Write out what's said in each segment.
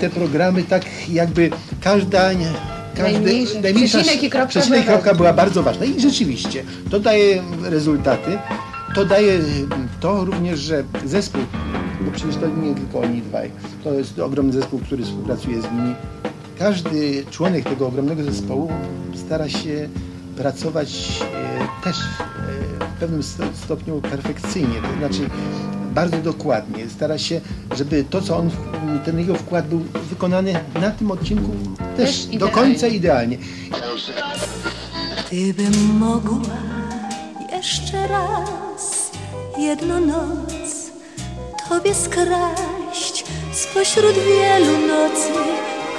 te programy tak jakby każda... Każdy, Najmniejszy najmniejsza przecinek i kropka przecinek i była kropka była bardzo ważna. I rzeczywiście, to daje rezultaty. To daje to również, że zespół, bo przecież to nie tylko oni dwaj, to jest ogromny zespół, który współpracuje z nimi. Każdy członek tego ogromnego zespołu stara się pracować e, też e, w pewnym sto- stopniu perfekcyjnie, to znaczy bardzo dokładnie. Stara się, żeby to, co on, ten jego wkład był wykonany na tym odcinku też, Też do końca idealnie. Gdybym mogła jeszcze raz jedną noc Tobie skraść spośród wielu nocy,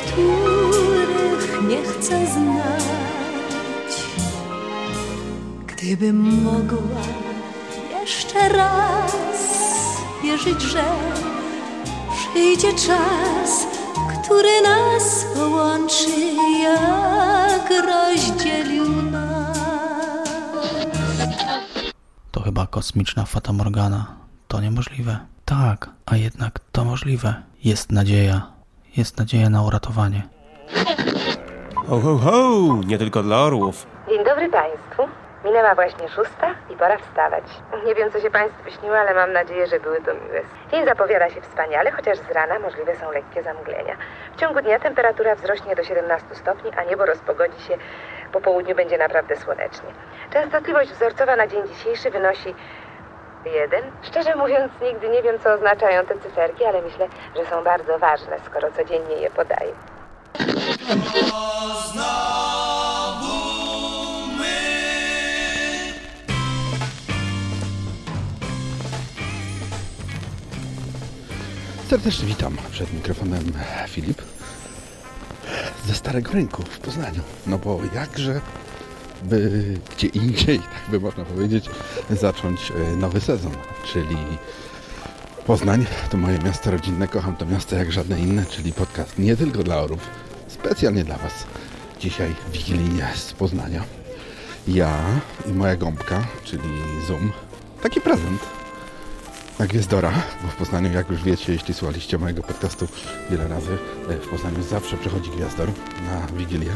których nie chcę znać. Gdybym mogła jeszcze raz wierzyć, że przyjdzie czas, który nas połączy, jak rozdzielił nas. To chyba kosmiczna Fata Morgana. To niemożliwe. Tak, a jednak to możliwe. Jest nadzieja. Jest nadzieja na uratowanie. Ho, ho, ho! Nie tylko dla orłów. Dzień dobry Państwu. Minęła właśnie szósta i pora wstawać. Nie wiem, co się Państwu śniło, ale mam nadzieję, że były to miłe. Dzień zapowiada się wspaniale, chociaż z rana możliwe są lekkie zamglenia. W ciągu dnia temperatura wzrośnie do 17 stopni, a niebo rozpogodzi się. Po południu będzie naprawdę słonecznie. Częstotliwość wzorcowa na dzień dzisiejszy wynosi jeden. Szczerze mówiąc, nigdy nie wiem, co oznaczają te cyferki, ale myślę, że są bardzo ważne, skoro codziennie je podaję. Serdecznie witam przed mikrofonem Filip ze Starego Rynku w Poznaniu. No bo jakże by gdzie indziej, tak by można powiedzieć, zacząć e, nowy sezon, czyli Poznań to moje miasto rodzinne, kocham to miasto jak żadne inne, czyli podcast nie tylko dla orów, specjalnie dla Was. Dzisiaj wigilijnie z Poznania. Ja i moja gąbka, czyli Zoom. Taki prezent na Gwiezdora, bo w Poznaniu, jak już wiecie, jeśli słuchaliście mojego podcastu wiele razy, e, w Poznaniu zawsze przychodzi Gwiazdor na Wigilię.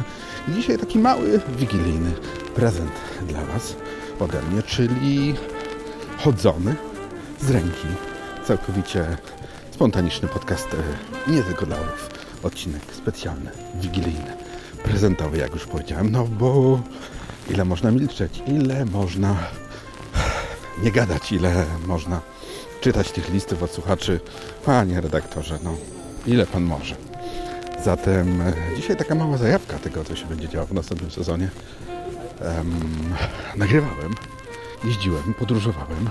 I dzisiaj taki mały, wigilijny prezent dla Was ode mnie, czyli chodzony z ręki, całkowicie spontaniczny podcast, e, nie tylko dla orów, odcinek specjalny, wigilijny, prezentowy, jak już powiedziałem, no bo ile można milczeć, ile można nie gadać, ile można czytać tych listów od słuchaczy. Panie redaktorze, no ile pan może? Zatem e, dzisiaj taka mała zajawka tego, co się będzie działo w następnym sezonie. Em, nagrywałem, jeździłem, podróżowałem,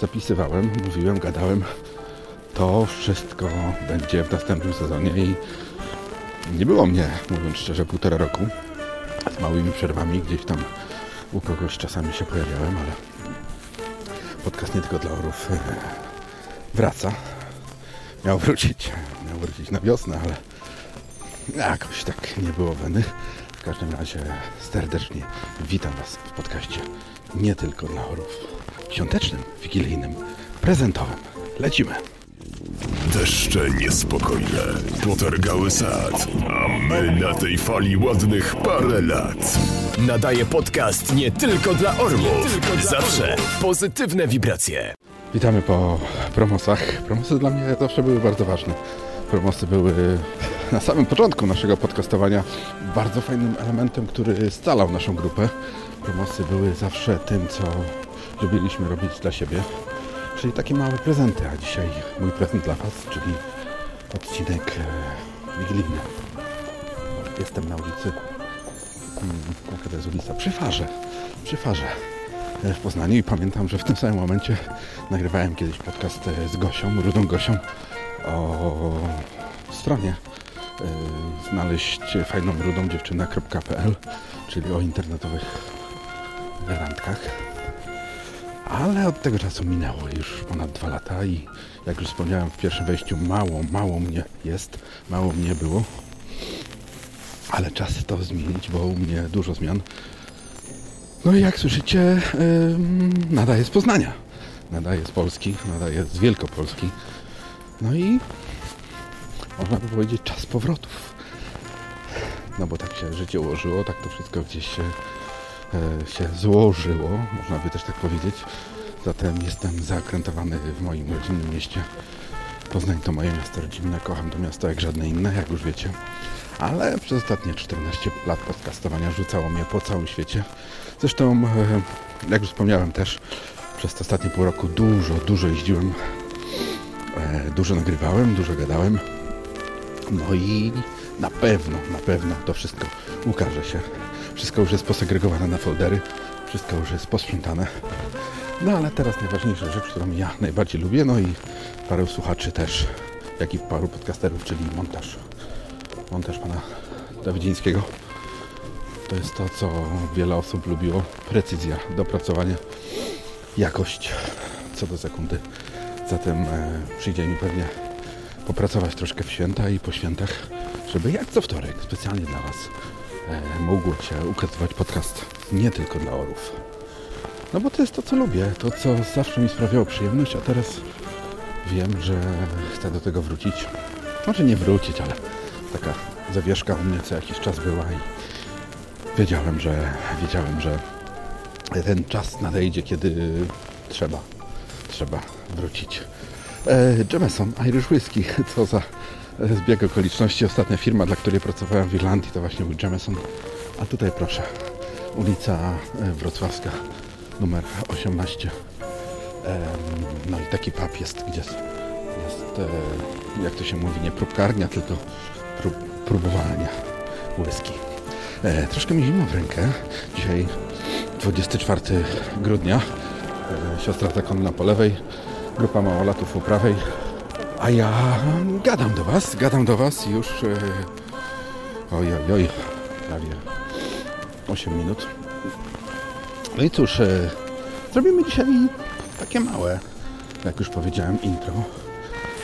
zapisywałem, mówiłem, gadałem. To wszystko będzie w następnym sezonie i nie było mnie, mówiąc szczerze, półtora roku. Z małymi przerwami gdzieś tam u kogoś czasami się pojawiałem, ale podcast nie tylko dla orów wraca. Miał wrócić, miał wrócić na wiosnę, ale jakoś tak nie było weny. W każdym razie serdecznie witam Was w podcaście nie tylko dla orów. Świątecznym, wigilijnym, prezentowym. Lecimy. Deszcze niespokojne potargały sad, a my na tej fali ładnych parę lat. Nadaje podcast nie tylko dla orłów. Zawsze pozytywne wibracje. Witamy po promosach. Promosy dla mnie zawsze były bardzo ważne. Promosy były na samym początku naszego podcastowania bardzo fajnym elementem, który scalał naszą grupę. Promosy były zawsze tym, co lubiliśmy robić dla siebie. Czyli takie małe prezenty, a dzisiaj mój prezent dla Was, czyli odcinek e, wigilijny. Jestem na ulicy, jaka to jest ulica? Przy Farze, przy Farze w Poznaniu i pamiętam, że w tym samym momencie nagrywałem kiedyś podcast e, z Gosią, Rudą Gosią o stronie e, znaleźć fajną rudą dziewczynę.pl, czyli o internetowych randkach. Ale od tego czasu minęło już ponad dwa lata i jak już wspomniałem w pierwszym wejściu, mało, mało mnie jest, mało mnie było. Ale czas to zmienić, bo u mnie dużo zmian. No i jak słyszycie, nadaje z Poznania. Nadaje z Polski, nadaje z Wielkopolski. No i można by powiedzieć, czas powrotów. No bo tak się życie ułożyło, tak to wszystko gdzieś się, e, się złożyło, można by też tak powiedzieć. Zatem jestem zakrętowany w moim rodzinnym mieście. Poznań to moje miasto rodzinne, kocham to miasto jak żadne inne, jak już wiecie. Ale przez ostatnie 14 lat podcastowania rzucało mnie po całym świecie. Zresztą, e, jak już wspomniałem też, przez te ostatnie pół roku dużo, dużo jeździłem, e, dużo nagrywałem, dużo gadałem. No i na pewno, na pewno to wszystko ukaże się. Wszystko już jest posegregowane na foldery, wszystko już jest posprzątane. No ale teraz najważniejsza rzecz, którą ja najbardziej lubię, no i paru słuchaczy też, jak i paru podcasterów, czyli montaż. Montaż pana Dawidzińskiego. To jest to, co wiele osób lubiło. Precyzja, dopracowanie, jakość co do sekundy. Zatem e, przyjdzie mi pewnie popracować troszkę w święta i po świętach, żeby jak co wtorek specjalnie dla Was e, mógł się ukazywać podcast nie tylko dla orów. No bo to jest to, co lubię, to, co zawsze mi sprawiało przyjemność, a teraz wiem, że chcę do tego wrócić. Może nie wrócić, ale taka zawieszka u mnie co jakiś czas była i wiedziałem, że wiedziałem, że ten czas nadejdzie, kiedy trzeba, trzeba wrócić. E, Jameson Irish Whiskey, co za zbieg okoliczności. Ostatnia firma, dla której pracowałem w Irlandii, to właśnie był Jameson. A tutaj proszę, ulica e, Wrocławska, numer 18. E, no i taki pub jest, gdzie jest, jest e, jak to się mówi, nie próbkarnia, tylko prób, próbowania whisky. E, troszkę mi zimno w rękę. Dzisiaj 24 grudnia. E, siostra zakonna po lewej, grupa małolatów po prawej. A ja gadam do Was, gadam do Was już. E, oj, oj, oj, prawie 8 minut. No i cóż, e, zrobimy dzisiaj takie małe, jak już powiedziałem, intro.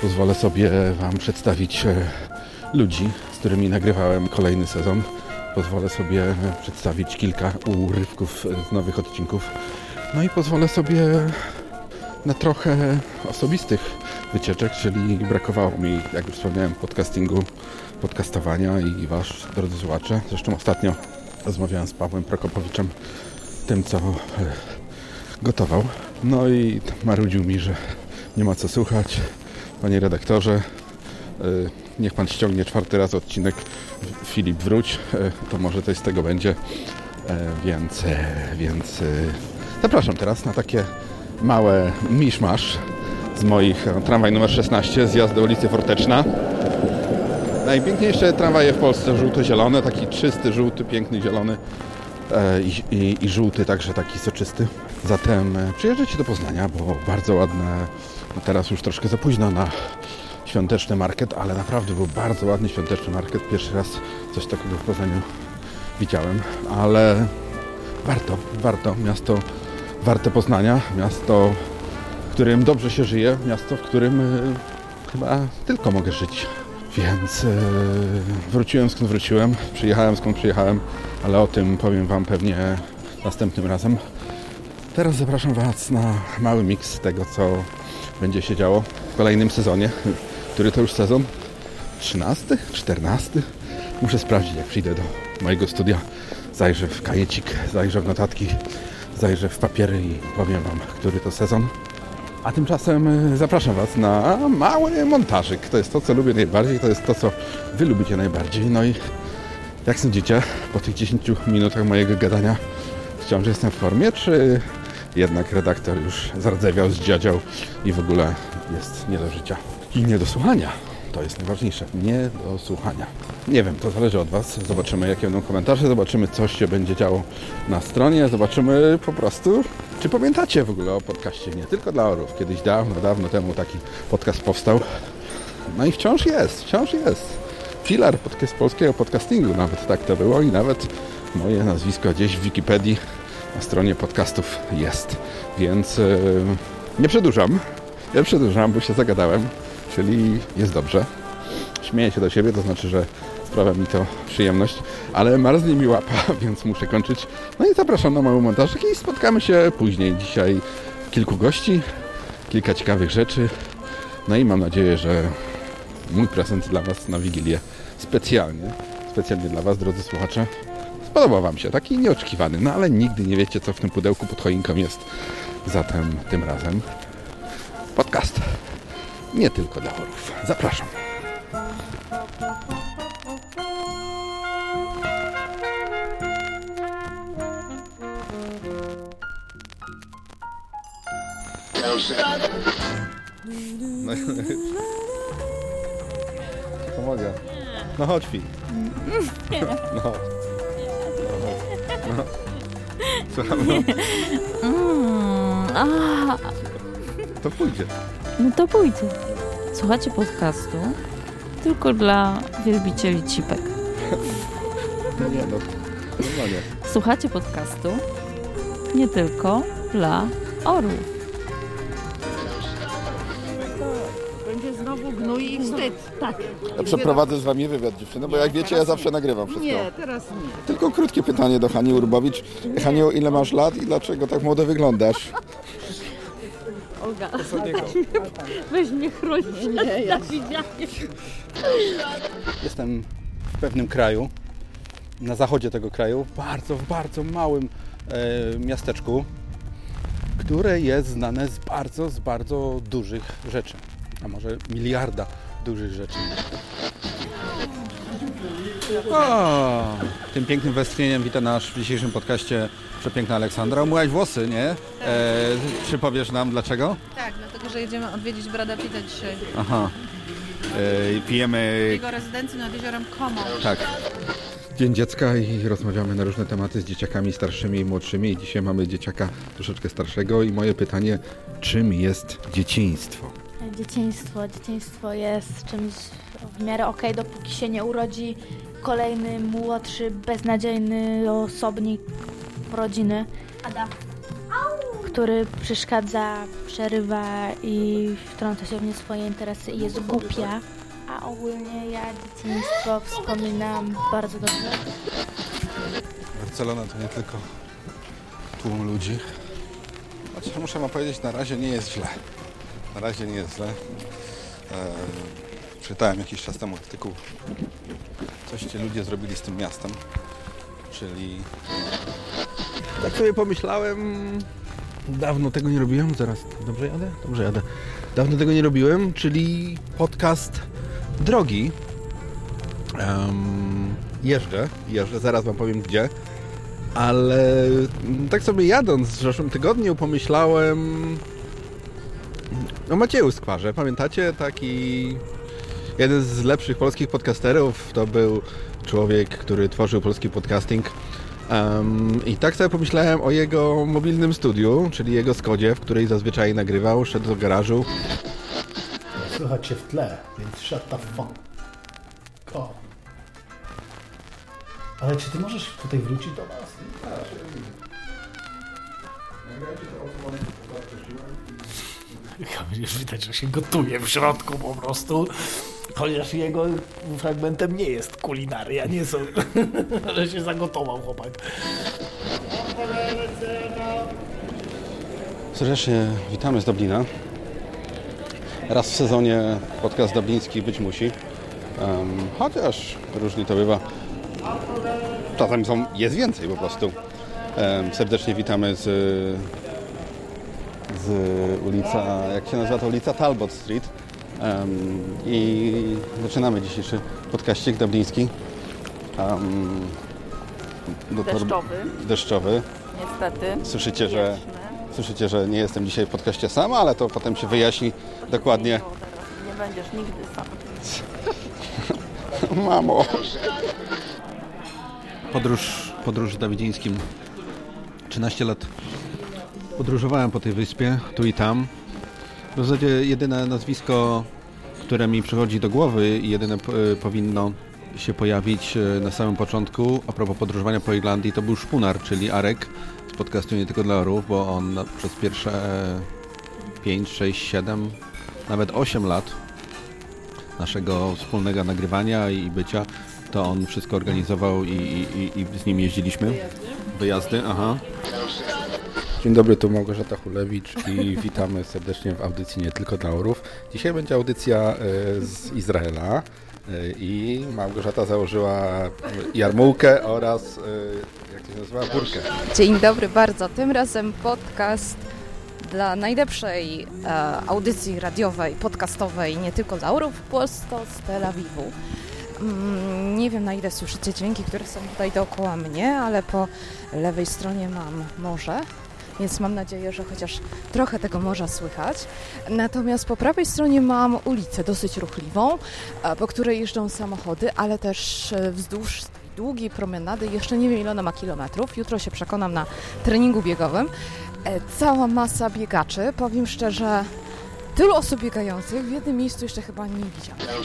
Pozwolę sobie Wam przedstawić e, ludzi, z którymi nagrywałem kolejny sezon. Pozwolę sobie przedstawić kilka urywków z nowych odcinków. No i pozwolę sobie na trochę osobistych wycieczek, czyli brakowało mi, jak już wspomniałem, podcastingu, podcastowania i Was, drodzy słuchacze. Zresztą ostatnio rozmawiałem z Pawłem Prokopowiczem, tym co gotował. No i marudził mi, że nie ma co słuchać. Panie redaktorze, niech Pan ściągnie czwarty raz odcinek Filip wróć, e, to może coś z tego będzie. Więc, więc zapraszam teraz na takie małe miszmasz z moich tramwaj numer 16, zjazd do ulicy Forteczna. Najpiękniejsze tramwaje w Polsce, żółto-zielone, taki czysty, żółty, piękny, zielony e, i, i, i żółty, także taki soczysty. Zatem e, przyjeżdżajcie do Poznania, bo bardzo ładne, no teraz już troszkę za późno na świąteczny market, ale naprawdę był bardzo ładny świąteczny market. Pierwszy raz coś takiego w Poznaniu widziałem, ale warto, warto, miasto warte Poznania, miasto, w którym dobrze się żyje, miasto, w którym y, chyba tylko mogę żyć. Więc y, wróciłem skąd wróciłem, przyjechałem skąd przyjechałem, ale o tym powiem Wam pewnie następnym razem. Teraz zapraszam Was na mały miks tego, co będzie się działo w kolejnym sezonie, który to już sezon 13, 14. Muszę sprawdzić, jak przyjdę do mojego studia. Zajrzę w kajecik, zajrzę w notatki, zajrzę w papiery i powiem Wam, który to sezon. A tymczasem e, zapraszam Was na mały montażyk. To jest to, co lubię najbardziej, to jest to, co Wy lubicie najbardziej. No i jak sądzicie, po tych 10 minutach mojego gadania wciąż jestem w formie, czy jednak redaktor już zardzewiał, zdziadział i w ogóle jest nie do życia i nie do słuchania. To jest najważniejsze. Nie do słuchania. Nie wiem, to zależy od Was. Zobaczymy, jakie będą komentarze, zobaczymy, co się będzie działo na stronie, zobaczymy po prostu, czy pamiętacie w ogóle o podcaście Nie tylko dla orów. Kiedyś dawno, dawno temu taki podcast powstał. No i wciąż jest, wciąż jest. Filar podcast polskiego podcastingu, nawet tak to było i nawet moje nazwisko gdzieś w Wikipedii na stronie podcastów jest. Więc yy, nie przedłużam. Nie przedłużam, bo się zagadałem czyli jest dobrze. Śmieję się do siebie, to znaczy, że sprawia mi to przyjemność, ale marznie mi łapa, więc muszę kończyć. No i zapraszam na mały montaż i spotkamy się później. Dzisiaj kilku gości, kilka ciekawych rzeczy. No i mam nadzieję, że mój prezent dla Was na Wigilię specjalnie, specjalnie dla Was, drodzy słuchacze. Spodobał Wam się, taki nieoczekiwany, no ale nigdy nie wiecie, co w tym pudełku pod choinką jest. Zatem tym razem podcast nie tylko dla orów. Zapraszam. No, pomogę. No chodź, Fi. No. No. Słucham, no. A, To pójdzie. no to pójdzie. Słuchacie podcastu tylko dla wielbicieli cipek. No nie, no. Normalnie. Słuchacie podcastu nie tylko dla orłów. Będzie znowu gnój i wstyd. Tak. Ja przeprowadzę z Wami wywiad, dziewczyny, bo jak wiecie, ja zawsze nagrywam wszystko. Nie, teraz nie. Tylko krótkie pytanie do Hani Urbowicz. Haniu, ile masz lat i dlaczego tak młodo wyglądasz? Olga, weź mnie chronić. Nie, ja widziałem. Jestem w pewnym kraju, na zachodzie tego kraju, w bardzo, w bardzo małym e, miasteczku, które jest znane z bardzo, z bardzo dużych rzeczy. A może miliarda dużych rzeczy. O, tym pięknym westchnieniem wita nasz w dzisiejszym podcaście przepiękna Aleksandra. Umyłaś włosy, nie? E, czy powiesz nam dlaczego? Tak, dlatego że jedziemy odwiedzić Brada Pitta dzisiaj. Aha. E, pijemy Jego rezydencji nad jeziorem Como. Tak. Dzień dziecka i rozmawiamy na różne tematy z dzieciakami starszymi i młodszymi. I dzisiaj mamy dzieciaka troszeczkę starszego i moje pytanie, czym jest dzieciństwo? Dzieciństwo. Dzieciństwo jest czymś w miarę okej, dopóki się nie urodzi kolejny młodszy, beznadziejny osobnik rodziny, Ada. który przeszkadza, przerywa i wtrąca się w nie swoje interesy i jest głupia. A ogólnie ja dzieciństwo wspominam bardzo dobrze. Barcelona to nie tylko tłum ludzi. Chociaż muszę wam powiedzieć, na razie nie jest źle. Na razie nie jest źle. Eee, czytałem jakiś czas temu artykuł. Coś ci ludzie zrobili z tym miastem. Czyli... Tak sobie pomyślałem... Dawno tego nie robiłem. Zaraz, dobrze jadę? Dobrze jadę. Dawno tego nie robiłem, czyli podcast drogi. Em, jeżdżę, jeżdżę, zaraz wam powiem gdzie. Ale mm, tak sobie jadąc w zeszłym tygodniu pomyślałem o Macieju Skwarze. Pamiętacie? Taki jeden z lepszych polskich podcasterów. To był człowiek, który tworzył polski podcasting. Em, I tak sobie pomyślałem o jego mobilnym studiu, czyli jego Skodzie, w której zazwyczaj nagrywał, szedł do garażu. Słychać cię w tle, więc shut the fuck. Go. Ale czy ty możesz tutaj wrócić do nas? Ja będziesz widać, że się gotuje w środku po prostu. Chociaż jego fragmentem nie jest kulinaria, nie są, że się zagotował chłopak. Serdecznie witamy z Dublina. Raz w sezonie podcast dubliński być musi. Em, chociaż różnie to bywa. Czasem są, jest więcej po prostu. Em, serdecznie witamy z, z ulica, jak się nazywa to ulica Talbot Street. Em, I zaczynamy dzisiejszy podkaścik dubliński. To- Deszczowy. Deszczowy. Niestety. Słyszycie, że, słyszycie, że nie jestem dzisiaj w podcaście sam, ale to potem się wyjaśni dokładnie. Nie będziesz nigdy sam. Mamo. Podróż, podróż dawidzińskim. 13 lat podróżowałem po tej wyspie, tu i tam. W zasadzie jedyne nazwisko, które mi przychodzi do głowy i jedyne p- powinno się pojawić e, na samym początku a propos podróżowania po Irlandii to był Szpunar, czyli Arek z podcastu Nie Tylko dla Orów, bo on przez pierwsze 5, 6, 7, nawet 8 lat naszego wspólnego nagrywania i bycia, to on wszystko organizował i, i, i- i z nim jeździliśmy. Wyjazdy, aha. Dzień dobry, tu Małgorzata Hulewicz i witamy serdecznie w audycji Nie Tylko dla Orów. Dzisiaj będzie audycja e, z Izraela e, i Małgorzata założyła jarmułkę oraz, e, jak się nazywa, burkę. Dzień dobry bardzo. Tym razem podcast dla najlepszej e, audycji radiowej, podcastowej, nie tylko dla Orów, prosto z Tel Awiwu. Mm, nie wiem na ile słyszycie dźwięki, które są tutaj dookoła mnie, ale po lewej stronie mam morze, więc mam nadzieję, że chociaż trochę tego morza słychać. Natomiast po prawej stronie mam ulicę dosyć ruchliwą, e, po której jeżdżą samochody, ale też e, wzdłuż długiej promenady, jeszcze nie wiem ile ona ma kilometrów, jutro się przekonam na treningu biegowym, e, cała masa biegaczy. Powiem szczerze, tylu osób biegających w jednym miejscu jeszcze chyba nie widziałam.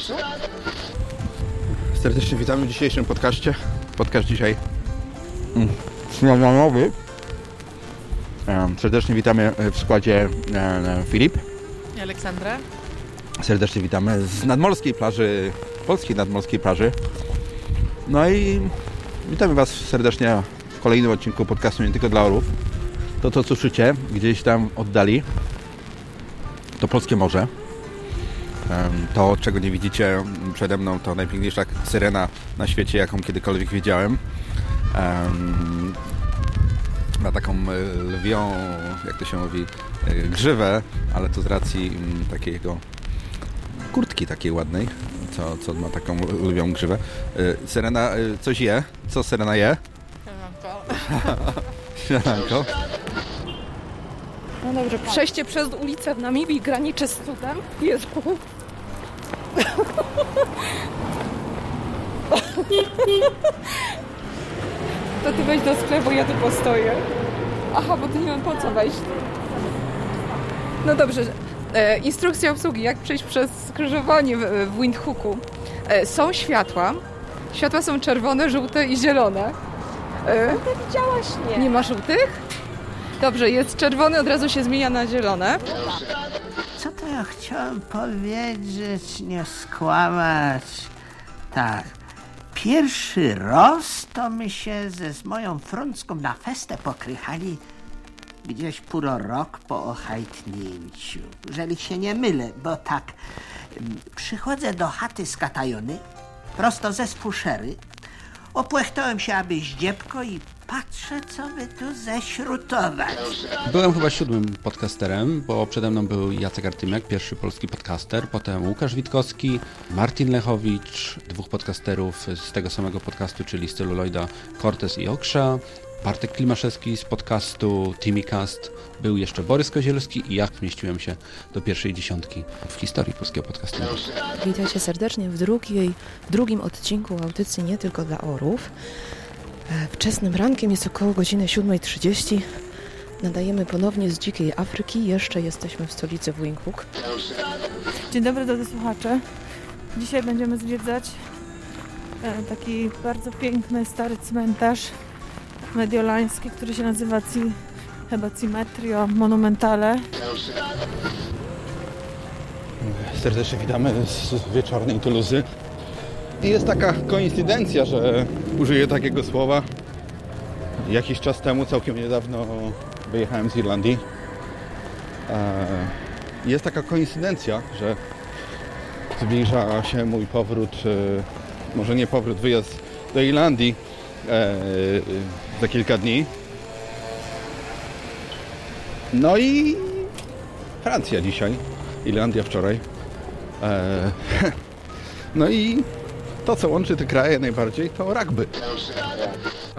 Serdecznie witamy w dzisiejszym podcaście. Podcast dzisiaj mm, śniadaniowy. Serdecznie witamy w składzie e, Filip. I Aleksandra? Serdecznie witamy z nadmorskiej plaży, polskiej nadmorskiej plaży. No i witamy Was serdecznie w kolejnym odcinku podcastu Nie Tylko dla Orów. To, co słyszycie gdzieś tam oddali, to polskie morze. To, czego nie widzicie przede mną, to najpiękniejsza syrena na świecie, jaką kiedykolwiek widziałem. Em, Ma taką e, lwią, jak to się mówi, e, grzywę, ale to z racji mm, takiego kurtki takiej ładnej, co, co ma taką lwią grzywę. E, Syrena e, coś je? Co Syrena je? Śniadanko. No dobrze, przejście przez ulicę w Namibii graniczy z cudem. Jezu. To ty wejdź do sklepu, ja tu postoję. Aha, bo ty nie mam po co wejść. No dobrze. E, instrukcja obsługi, jak przejść przez skrzyżowanie w, w Windhooku. E, są światła. Światła są czerwone, żółte i zielone. E, Widziałaś nie? nie ma żółtych? Dobrze, jest czerwony, od razu się zmienia na zielone. Co to ja chciałem powiedzieć, nie skłamać? Tak. Pierwszy raz to my się ze z moją frącką na festę pokrychali gdzieś póro rok po ochajtnięciu. Jeżeli się nie mylę, bo tak, ym, przychodzę do chaty z katajony, prosto ze spuszery, opłechtałem się, aby zdziebko i patrzę, co by tu ześrutować. Byłem chyba siódmym podcasterem, bo przede mną był Jacek Artymiak, pierwszy polski podcaster, potem Łukasz Witkowski, Martin Lechowicz, dwóch podcasterów z tego samego podcastu, czyli z celuloida Cortez i Oksza, Bartek Klimaszewski z podcastu Timicast, był jeszcze Borys Kozielski i ja zmieściłem się do pierwszej dziesiątki w historii polskiego podcastingu. Witajcie serdecznie w, drugiej, w drugim odcinku audycji Nie Tylko dla Orów. Wczesnym rankiem jest około godziny 7.30. Nadajemy ponownie z Dzikiej Afryki. Jeszcze jesteśmy w stolicy Windhoek. Dzień dobry drodzy słuchacze. Dzisiaj będziemy zwiedzać e, taki bardzo piękny, stary cmentarz mediolański, który się nazywa Ci, chyba Cimetrio Monumentale. Serdecznie witamy z wieczornej Tuluzy. I jest taka koincydencja, że użyję takiego słowa. Jakiś czas temu, całkiem niedawno, wyjechałem z Irlandii. Jest taka koincydencja, że zbliża się mój powrót, e, może nie powrót, wyjazd do Irlandii e, za kilka dni. No i Francja dzisiaj, Irlandia wczoraj. E, No i to, co łączy te kraje najbardziej, to rugby.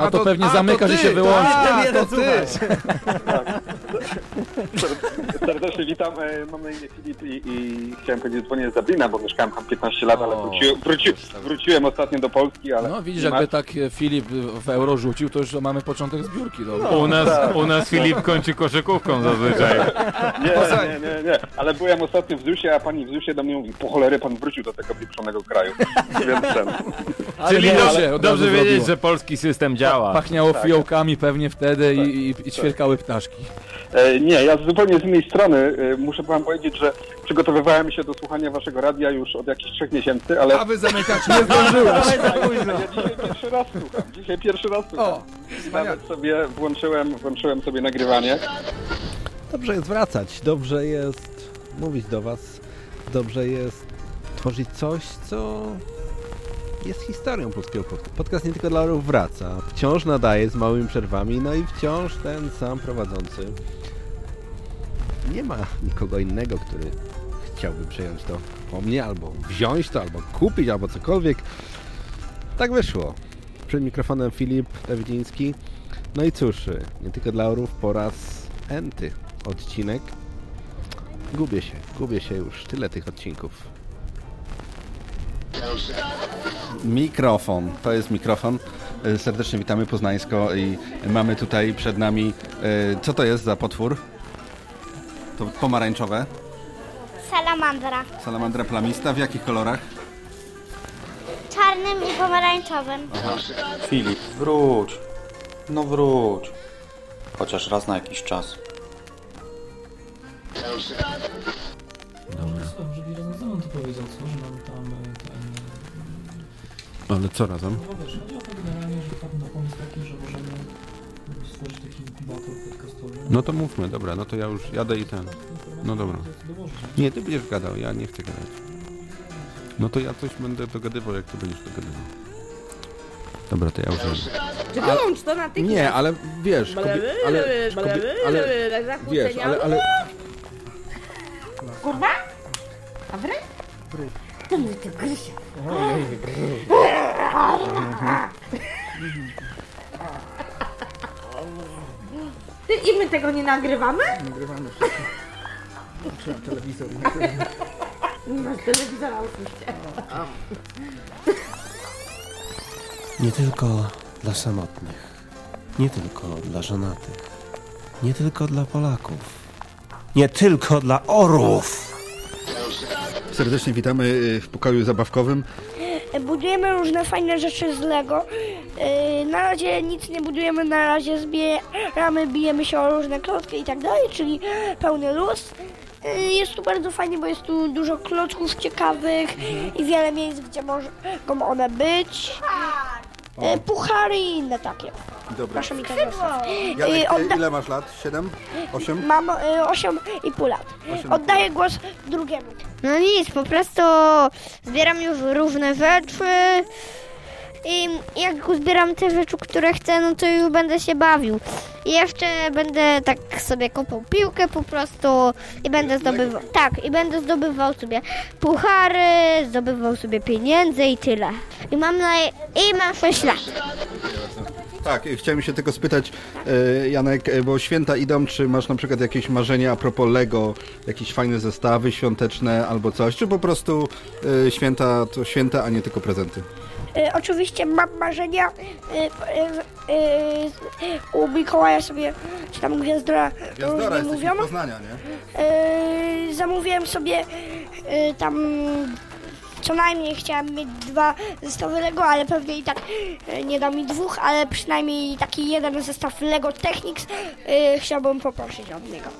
A to pewnie zamyka, że się wyłączy. Tak, to ty. Serdecznie witam, e, mam na imię Filip i, i chciałem powiedzieć, dzwonię z Dublina, bo mieszkałem tam 15 lat, ale wróciłem, wróci, wróciłem ostatnio do Polski, ale... No widzisz, nie ma- jakby tak e, Filip w euro rzucił, to już mamy początek zbiórki. No, U nas, tak. u nas Filip kończy koszykówką zazwyczaj. Nie, nie, nie, nie, ale byłem ostatnio w ZUSie, a pani w ZUSie do mnie mówi, po cholerę pan wrócił do tego pieprzonego kraju. Więc ten... Czyli nie, dobrze, dobrze wiedzieć, że polski system działa. Pachniało Tak. fiołkami pewnie wtedy i, i, i ćwierkały ptaszki. E, nie, ja zupełnie z innej strony e, muszę wam powiedzieć, że przygotowywałem się do słuchania waszego radia już od jakichś trzech miesięcy, ale... A wy zamykacie, nie zdążyłeś. Ja dzisiaj pierwszy raz słucham, dzisiaj pierwszy raz słucham. Nawet sobie włączyłem, włączyłem sobie nagrywanie. Dobrze jest wracać, dobrze jest mówić do Was, dobrze jest tworzyć coś, co jest historią polskiego podcastu. Podcast nie tylko dla orów wraca, wciąż nadaje z małymi przerwami, no i wciąż ten sam prowadzący. Nie ma nikogo innego, który chciałby przejąć to po mnie, albo wziąć to, albo kupić, albo cokolwiek. Tak wyszło. Przed mikrofonem Filip Dawidziński. No i cóż, nie tylko dla orów po raz enty odcinek. Gubię się, gubię się już. Tyle tych odcinków. Mikrofon, to jest mikrofon. E, Serdecznie witamy Poznańsko i mamy tutaj przed nami, e, co to jest za potwór? To pomarańczowe, Salamandra. salamandra plamista, w jakich kolorach? Czarnym i pomarańczowym. Filip, wróć. No wróć. Chociaż raz na jakiś czas. Dobra. Żeby razem ze mną to powiedział, co? Ale co razem? No wiesz, chodzi o to generalnie, że wpadł na pomysł taki, że możemy stworzyć taki inkubator podcastowy. No to mówmy, dobra, no to ja już jadę i ten. No dobra. Nie, ty będziesz gadał, ja nie chcę gadać. No to ja coś będę dogadywał, jak ty będziesz dogadywał. Dobra, to ja już jadę. Wyłącz to natychmiast. Nie, ale wiesz, kobie, ale, kobie, ale, wiesz, ale, ale, Kurwa? A wry? To nie ty Grysia. Ty i my tego nie nagrywamy? Nagrywamy Trzeba telewizor. Masz telewizora oczywiście. Nie tylko dla samotnych, nie tylko dla żonatych, nie tylko dla Polaków, nie tylko dla orów. Serdecznie witamy y, w pokoju zabawkowym. Budujemy różne fajne rzeczy z Lego. Yy, Na razie nic nie budujemy, na razie zbieramy, bijemy się o różne klocki i tak dalej, czyli pełny luz. Yy, Jest tu bardzo fajnie, bo jest tu dużo klocków ciekawych i wiele miejsc, gdzie mogą one być. Yy, Puchary i inne takie. Dobra. Proszę mi teraz. Janek, odda- ile masz lat? 7? 8? Mam y, 8,5 lat. Oddaję głos drugiemu. No nic, po prostu zbieram już różne rzeczy i jak uzbieram te rzeczy, które chcę, no to już będę się bawił. I jeszcze będę tak sobie kopał piłkę po prostu i będę zdobywał, tak, i będę zdobywał sobie puchary, zdobywał sobie pieniądze i tyle. I mam na, i mam 6 lat. Tak, chciałem się tylko spytać, y, Janek, y, bo święta idą, czy masz na przykład jakieś marzenia a propos Lego, jakieś fajne zestawy świąteczne albo coś, czy po prostu y, święta to święta, a nie tylko prezenty? Oczywiście mam marzenia. U Mikołaja sobie, czy tam Gwiazdora, Gwiazdora, różnie mówią. Poznania, nie? Zamówiłem sobie tam co najmniej chciałem mieć dwa zestawy Lego, ale pewnie i tak y, nie da mi dwóch, ale przynajmniej taki jeden zestaw Lego Technics y, chciałbym poprosić od niego.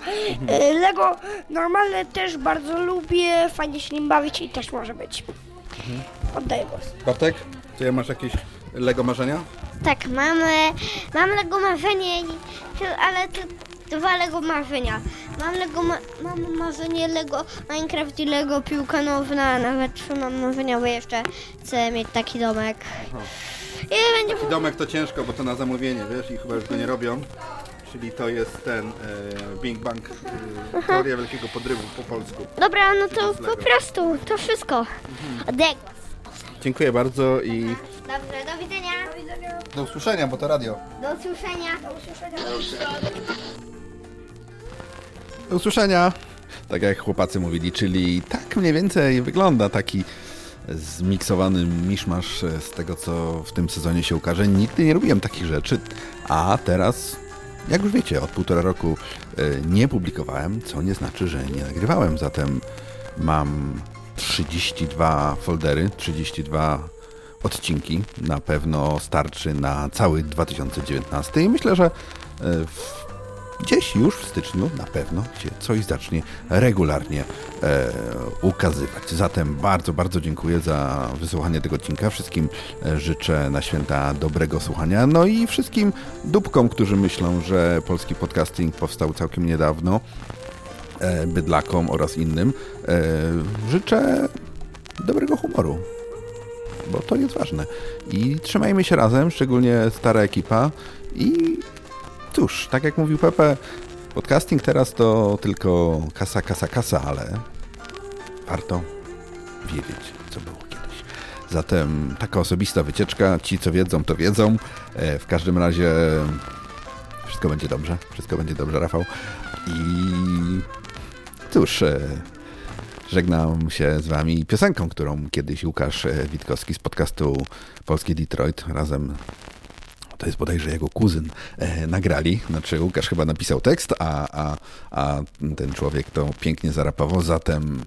Y, Lego normalne też bardzo lubię, fajnie się nim bawić i też może być. Oddaję głos. Bartek, ty masz jakieś Lego marzenia? Tak, mamy, mam Lego marzenie, ale dwa Lego marzenia. Mam Lego, ma, mam marzenie Lego Minecraft i Lego piłka nożna, nawet trzy mam marzenia, bo jeszcze chcę mieć taki domek. I będzie Taki domek to ciężko, bo to na zamówienie, wiesz, i chyba już go nie robią. Czyli to jest ten e, Bing Bang, e, teoria wielkiego podrywu po polsku. Dobra, no to po prostu, to wszystko. Głos. Dziękuję bardzo i Dobrze, do widzenia. Do widzenia. do usłyszenia, bo to radio. Do usłyszenia. Do usłyszenia. Do usłyszenia. Tak jak chłopacy mówili, czyli tak mniej więcej wygląda taki zmiksowany miszmasz z tego, co w tym sezonie się ukaże. Nigdy nie robiłem takich rzeczy, a teraz, jak już wiecie, od półtora roku e, nie publikowałem, co nie znaczy, że nie nagrywałem. Zatem mam 32 foldery, 32 odcinki. Na pewno starczy na cały 2019 i myślę, że e, w gdzieś już w styczniu na pewno się coś zacznie regularnie e, ukazywać. Zatem bardzo, bardzo dziękuję za wysłuchanie tego odcinka. Wszystkim e, życzę na święta dobrego słuchania. No i wszystkim dupkom, którzy myślą, że polski podcasting powstał całkiem niedawno, e, bydlakom oraz innym, e, życzę dobrego humoru. Bo to jest ważne. I trzymajmy się razem, szczególnie stara ekipa. I cóż, tak jak mówił Pepe, podcasting teraz to tylko kasa, kasa, kasa, ale warto wiedzieć, co było kiedyś. Zatem taka osobista wycieczka. Ci, co wiedzą, to wiedzą. E, W każdym razie wszystko będzie dobrze. Wszystko będzie dobrze, Rafał. I cóż, e, żegnam się z wami piosenką, którą kiedyś Łukasz e, Witkowski z podcastu Polski Detroit razem to jest bodajże jego kuzyn, e, nagrali. Znaczy Łukasz chyba napisał tekst, a, a, a ten człowiek to pięknie zarapował. Zatem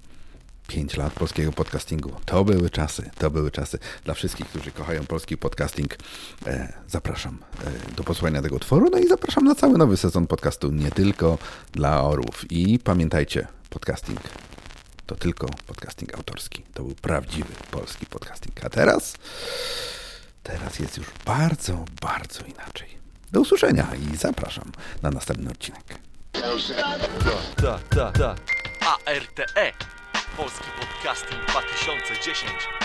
5 lat polskiego podcastingu. To były czasy, to były czasy. Dla wszystkich, którzy kochają polski podcasting, e, zapraszam e, do posłuchania tego utworu. No i zapraszam na cały nowy sezon podcastu, nie tylko dla orłów. I pamiętajcie, podcasting to tylko podcasting autorski. To był prawdziwy polski podcasting. A teraz, teraz jest już bardzo, bardzo inaczej. Do usłyszenia i zapraszam na następny odcinek. Tak, tak, tak. ARTE. Polski Podcasting 2010.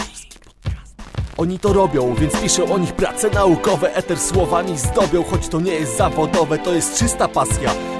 oni to robią, więc piszę o nich prace naukowe. Eter słowami zdobią, choć to nie jest zawodowe To jest czysta pasja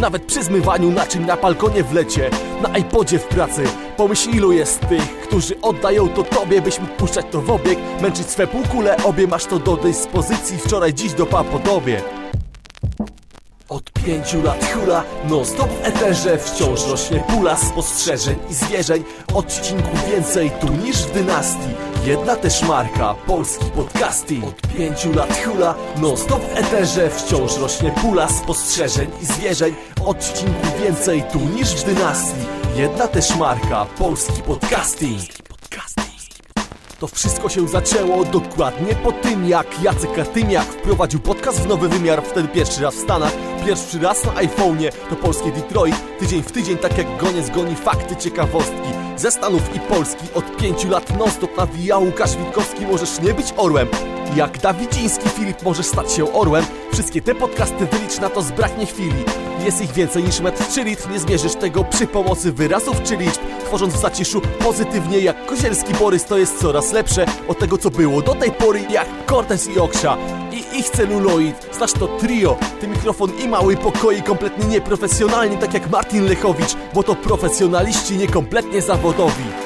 Nawet przy zmywaniu naczyń na balkonie w lecie Na iPodzie w pracy. Pomyśl ilu jest tych, którzy oddają to tobie Byś mógł puszczać to w obieg. Męczyć swe półkule obie Masz to do dyspozycji. Wczoraj, dziś do podobie od pięciu lat hula, non stop w eterze Wciąż rośnie pula spostrzeżeń i zwierzeń. Odcinków więcej tu niż w dynastii Jedna też marka, polski podcasting. Od pięciu lat hula, non stop w eterze Wciąż rośnie pula spostrzeżeń i zwierzeń. Odcinków więcej tu niż w dynastii Jedna też marka, polski podcasting. To wszystko się zaczęło dokładnie po tym, jak Jacek Kartymiak wprowadził podcast w nowy wymiar, wtedy pierwszy raz w Stanach, pierwszy raz na iPhone'ie, to polskie Detroit, tydzień w tydzień, tak jak goniec goni fakty, ciekawostki. Ze Stanów i Polski od pięciu lat non-stop nawija Łukasz Witkowski, możesz nie być orłem. Jak Dawidziński Filip możesz stać się orłem. Wszystkie te podcasty wylicz na to zbraknie chwili. Jest ich więcej niż metr czy litr Nie zmierzysz tego przy pomocy wyrazów czy liczb. Tworząc w zaciszu pozytywnie jak Kozielski Borys To jest coraz lepsze. Od tego co było do tej pory Jak Cortez i Oksza i ich celuloid. Znasz to trio, ty mikrofon i mały pokoi Kompletnie nieprofesjonalnie tak jak Martin Lechowicz Bo to profesjonaliści niekompletnie zawodowi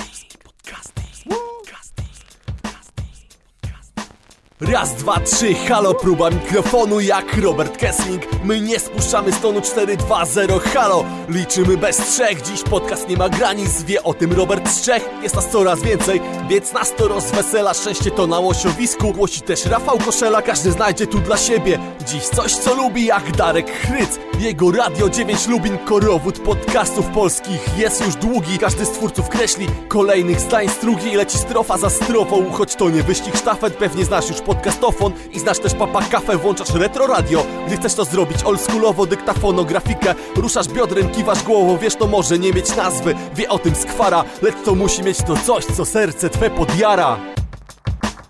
Raz, dwa, trzy, halo, próba mikrofonu jak Robert Kessling. My nie spuszczamy stonu 4, 2, 0, halo. Liczymy bez trzech, dziś podcast nie ma granic. Wie o tym Robert z Czech, jest nas coraz więcej Więc nas to rozwesela, szczęście to na łosiowisku. Głosi też Rafał Koszela, każdy znajdzie tu dla siebie Dziś coś co lubi jak Darek Chryc Jego Radio 9 Lubin, korowód podcastów polskich. Jest już długi, każdy z twórców kreśli Kolejnych zdań strugi, leci strofa za strofą Choć to nie wyścig sztafet, pewnie znasz już podcastofon I znasz też papa kafę, włączasz retro radio Gdy chcesz to zrobić oldschoolowo, dyktafono, grafikę Ruszasz biodrem, kiwasz głową, wiesz to może nie mieć nazwy Wie o tym skwara, lecz to musi mieć to coś, co serce twe podjara